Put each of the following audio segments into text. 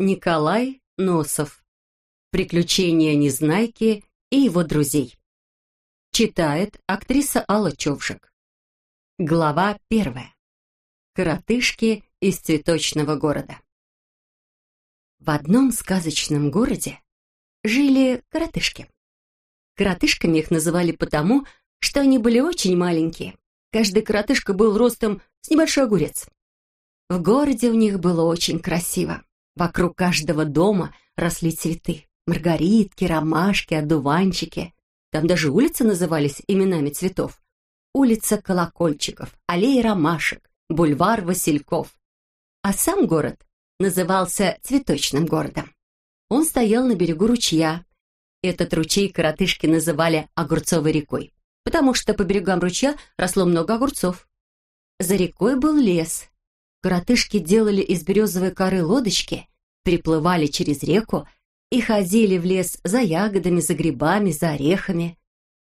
Николай Носов. Приключения Незнайки и его друзей. Читает актриса Алла Човжик. Глава первая. Коротышки из цветочного города. В одном сказочном городе жили коротышки. Коротышками их называли потому, что они были очень маленькие. Каждый коротышка был ростом с небольшой огурец. В городе у них было очень красиво. Вокруг каждого дома росли цветы. Маргаритки, ромашки, одуванчики. Там даже улицы назывались именами цветов. Улица Колокольчиков, аллея ромашек, бульвар Васильков. А сам город назывался Цветочным городом. Он стоял на берегу ручья. Этот ручей коротышки называли Огурцовой рекой, потому что по берегам ручья росло много огурцов. За рекой был лес, Коротышки делали из березовой коры лодочки, приплывали через реку и ходили в лес за ягодами, за грибами, за орехами.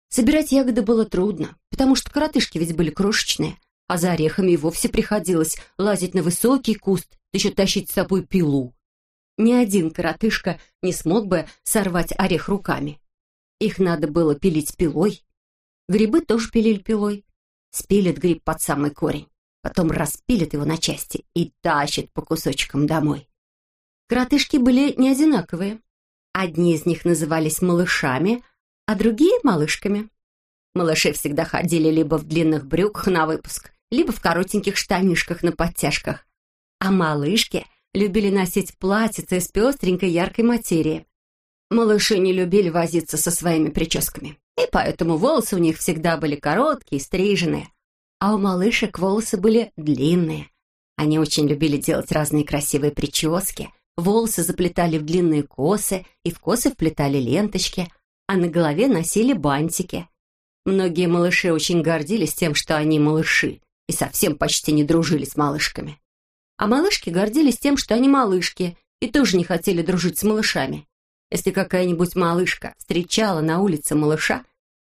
Собирать ягоды было трудно, потому что коротышки ведь были крошечные, а за орехами и вовсе приходилось лазить на высокий куст, еще тащить с собой пилу. Ни один коротышка не смог бы сорвать орех руками. Их надо было пилить пилой. Грибы тоже пилили пилой. Спилит гриб под самый корень потом распилит его на части и тащит по кусочкам домой. Кротышки были не одинаковые. Одни из них назывались малышами, а другие — малышками. Малыши всегда ходили либо в длинных брюках на выпуск, либо в коротеньких штанишках на подтяжках. А малышки любили носить платьица из пестренькой яркой материи. Малыши не любили возиться со своими прическами, и поэтому волосы у них всегда были короткие, стриженные, а у малышек волосы были длинные. Они очень любили делать разные красивые прически, волосы заплетали в длинные косы и в косы вплетали ленточки, а на голове носили бантики. Многие малыши очень гордились тем, что они малыши, и совсем почти не дружили с малышками. А малышки гордились тем, что они малышки, и тоже не хотели дружить с малышами. Если какая-нибудь малышка встречала на улице малыша,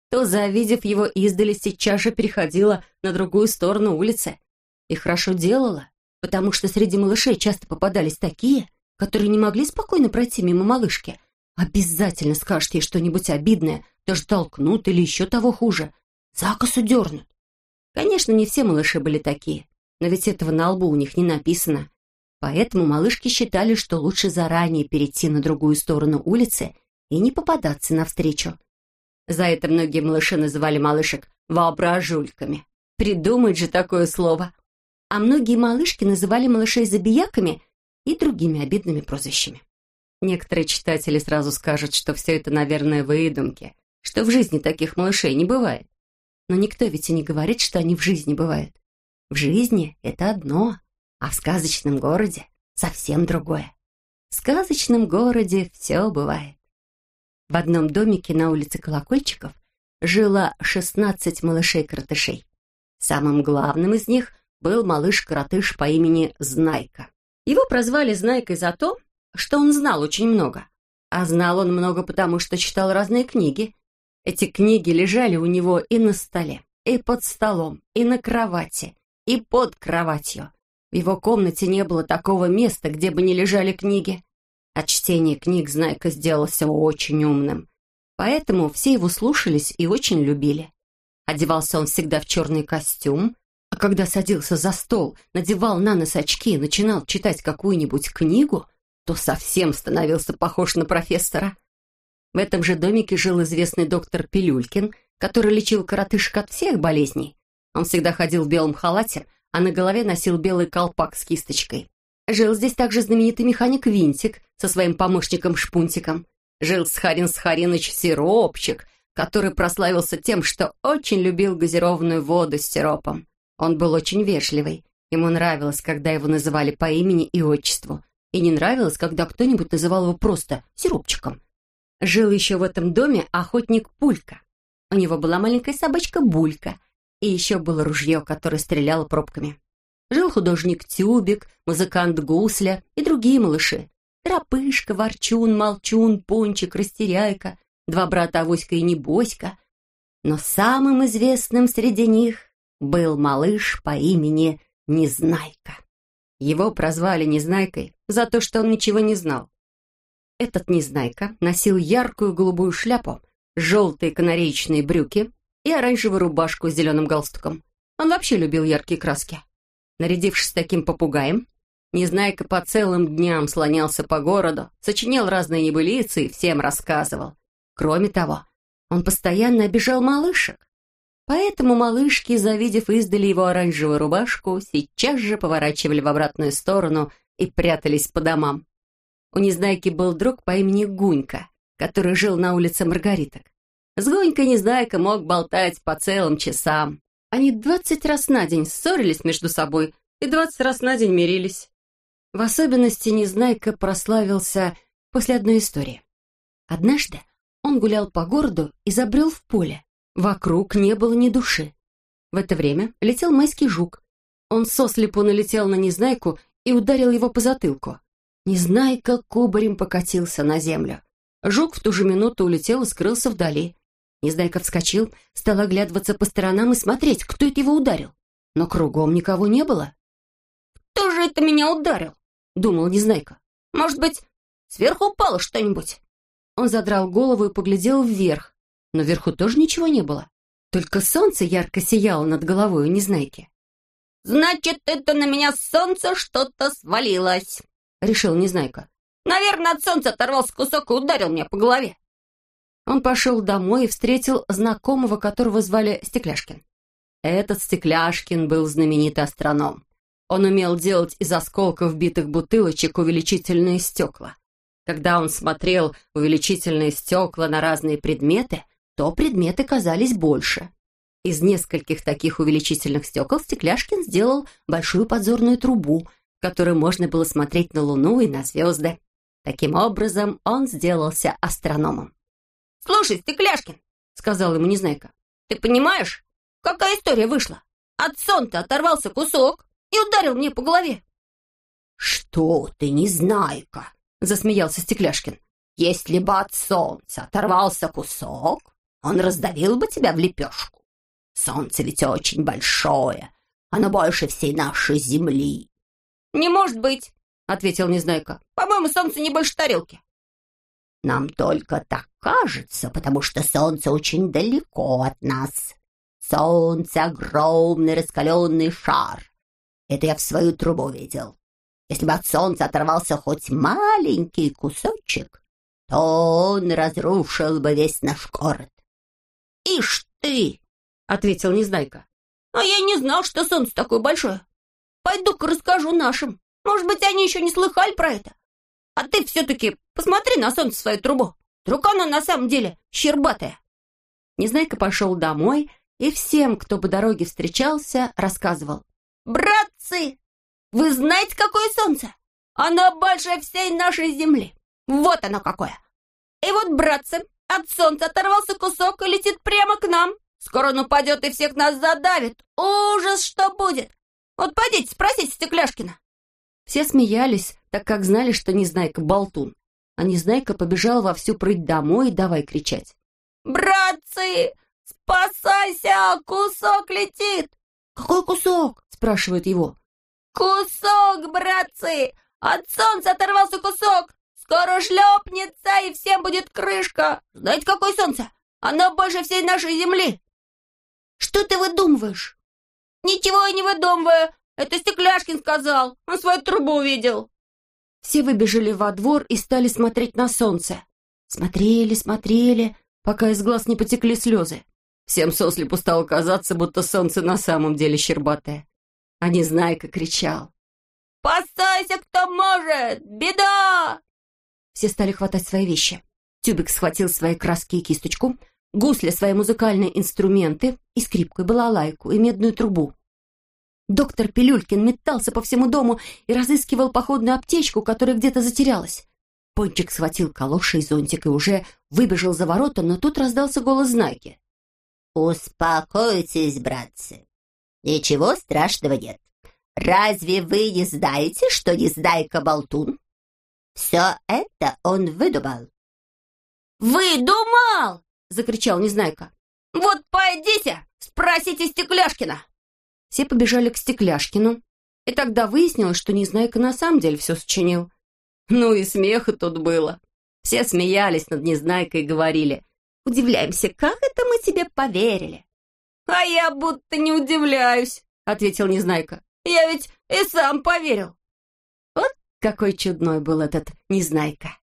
то, завидев его издали, сейчас же переходила на другую сторону улицы. И хорошо делала, потому что среди малышей часто попадались такие, которые не могли спокойно пройти мимо малышки. Обязательно скажут ей что-нибудь обидное, даже толкнут или еще того хуже. За косу дернут. Конечно, не все малыши были такие, но ведь этого на лбу у них не написано. Поэтому малышки считали, что лучше заранее перейти на другую сторону улицы и не попадаться навстречу. За это многие малыши называли малышек воображульками. Придумать же такое слово. А многие малышки называли малышей забияками и другими обидными прозвищами. Некоторые читатели сразу скажут, что все это, наверное, выдумки, что в жизни таких малышей не бывает. Но никто ведь и не говорит, что они в жизни бывают. В жизни это одно, а в сказочном городе совсем другое. В сказочном городе все бывает. В одном домике на улице Колокольчиков жило 16 малышей-коротышей. Самым главным из них был малыш-коротыш по имени Знайка. Его прозвали Знайкой за то, что он знал очень много. А знал он много потому, что читал разные книги. Эти книги лежали у него и на столе, и под столом, и на кровати, и под кроватью. В его комнате не было такого места, где бы не лежали книги. От чтения книг Знайка сделался очень умным. Поэтому все его слушались и очень любили. Одевался он всегда в черный костюм, а когда садился за стол, надевал на нос очки и начинал читать какую-нибудь книгу, то совсем становился похож на профессора. В этом же домике жил известный доктор Пилюлькин, который лечил коротышек от всех болезней. Он всегда ходил в белом халате, а на голове носил белый колпак с кисточкой. Жил здесь также знаменитый механик Винтик со своим помощником Шпунтиком. Жил Схарин Схариныч Сиропчик, который прославился тем, что очень любил газированную воду с сиропом. Он был очень вежливый. Ему нравилось, когда его называли по имени и отчеству. И не нравилось, когда кто-нибудь называл его просто Сиропчиком. Жил еще в этом доме охотник Пулька. У него была маленькая собачка Булька. И еще было ружье, которое стреляло пробками. Жил художник Тюбик, музыкант Гусля и другие малыши. Тропышка, Ворчун, Молчун, Пончик, Растеряйка, два брата Авоська и Небоська. Но самым известным среди них был малыш по имени Незнайка. Его прозвали Незнайкой за то, что он ничего не знал. Этот Незнайка носил яркую голубую шляпу, желтые канареечные брюки и оранжевую рубашку с зеленым галстуком. Он вообще любил яркие краски. Нарядившись таким попугаем, Незнайка по целым дням слонялся по городу, сочинял разные небылицы и всем рассказывал. Кроме того, он постоянно обижал малышек. Поэтому малышки, завидев издали его оранжевую рубашку, сейчас же поворачивали в обратную сторону и прятались по домам. У Незнайки был друг по имени Гунька, который жил на улице Маргариток. С Гунькой Незнайка мог болтать по целым часам. Они двадцать раз на день ссорились между собой и двадцать раз на день мирились. В особенности Незнайка прославился после одной истории. Однажды он гулял по городу и забрел в поле. Вокруг не было ни души. В это время летел майский жук. Он сослепу налетел на Незнайку и ударил его по затылку. Незнайка кубарем покатился на землю. Жук в ту же минуту улетел и скрылся вдали. Незнайка вскочил, стал оглядываться по сторонам и смотреть, кто это его ударил. Но кругом никого не было. «Кто же это меня ударил?» думал Незнайка. «Может быть, сверху упало что-нибудь?» Он задрал голову и поглядел вверх, но вверху тоже ничего не было. Только солнце ярко сияло над головой у Незнайки. «Значит, это на меня солнце что-то свалилось», — решил Незнайка. «Наверное, от солнца оторвался кусок и ударил меня по голове». Он пошел домой и встретил знакомого, которого звали Стекляшкин. Этот Стекляшкин был знаменитый астроном. Он умел делать из осколков битых бутылочек увеличительные стекла. Когда он смотрел увеличительные стекла на разные предметы, то предметы казались больше. Из нескольких таких увеличительных стекол Стекляшкин сделал большую подзорную трубу, в которой можно было смотреть на Луну и на звезды. Таким образом, он сделался астрономом. «Слушай, Стекляшкин», — сказал ему Незнайка, — «ты понимаешь, какая история вышла? От солнца оторвался кусок, и ударил мне по голове. «Что ты, незнайка!» — засмеялся Стекляшкин. «Если бы от солнца оторвался кусок, он раздавил бы тебя в лепешку. Солнце ведь очень большое, оно больше всей нашей земли». «Не может быть!» — ответил Незнайка. «По-моему, солнце не больше тарелки». «Нам только так кажется, потому что солнце очень далеко от нас. Солнце — огромный раскаленный шар, это я в свою трубу видел. Если бы от солнца оторвался хоть маленький кусочек, то он разрушил бы весь наш город. «Ишь ты!» — ответил Незнайка. «А я не знал, что солнце такое большое. Пойду-ка расскажу нашим. Может быть, они еще не слыхали про это. А ты все-таки посмотри на солнце свою трубу. Вдруг оно на самом деле щербатое». Незнайка пошел домой и всем, кто по дороге встречался, рассказывал. «Братцы, вы знаете, какое солнце? Оно больше всей нашей земли. Вот оно какое. И вот, братцы, от солнца оторвался кусок и летит прямо к нам. Скоро он упадет и всех нас задавит. Ужас, что будет! Вот пойдите, спросите Стекляшкина». Все смеялись, так как знали, что Незнайка болтун. А Незнайка побежал во всю прыть домой и давай кричать. «Братцы, спасайся, кусок летит!» «Какой кусок?» спрашивает его. «Кусок, братцы! От солнца оторвался кусок! Скоро шлепнется, и всем будет крышка! Знаете, какое солнце? Оно больше всей нашей земли!» «Что ты выдумываешь?» «Ничего я не выдумываю! Это Стекляшкин сказал! Он свою трубу увидел!» Все выбежали во двор и стали смотреть на солнце. Смотрели, смотрели, пока из глаз не потекли слезы. Всем сослепу стало казаться, будто солнце на самом деле щербатое а Незнайка кричал. «Спасайся, кто может! Беда!» Все стали хватать свои вещи. Тюбик схватил свои краски и кисточку, гусля свои музыкальные инструменты и скрипку, и балалайку, и медную трубу. Доктор Пилюлькин метался по всему дому и разыскивал походную аптечку, которая где-то затерялась. Пончик схватил калоши и зонтик и уже выбежал за ворота, но тут раздался голос Знайки. «Успокойтесь, братцы. Ничего страшного нет. Разве вы не знаете, что Незнайка болтун? Все это он выдумал. «Выдумал!» — закричал Незнайка. «Вот пойдите, спросите Стекляшкина!» Все побежали к Стекляшкину. И тогда выяснилось, что Незнайка на самом деле все сочинил. Ну и смеха тут было. Все смеялись над Незнайкой и говорили, «Удивляемся, как это мы тебе поверили?» «А я будто не удивляюсь», — ответил Незнайка. «Я ведь и сам поверил». Вот какой чудной был этот Незнайка.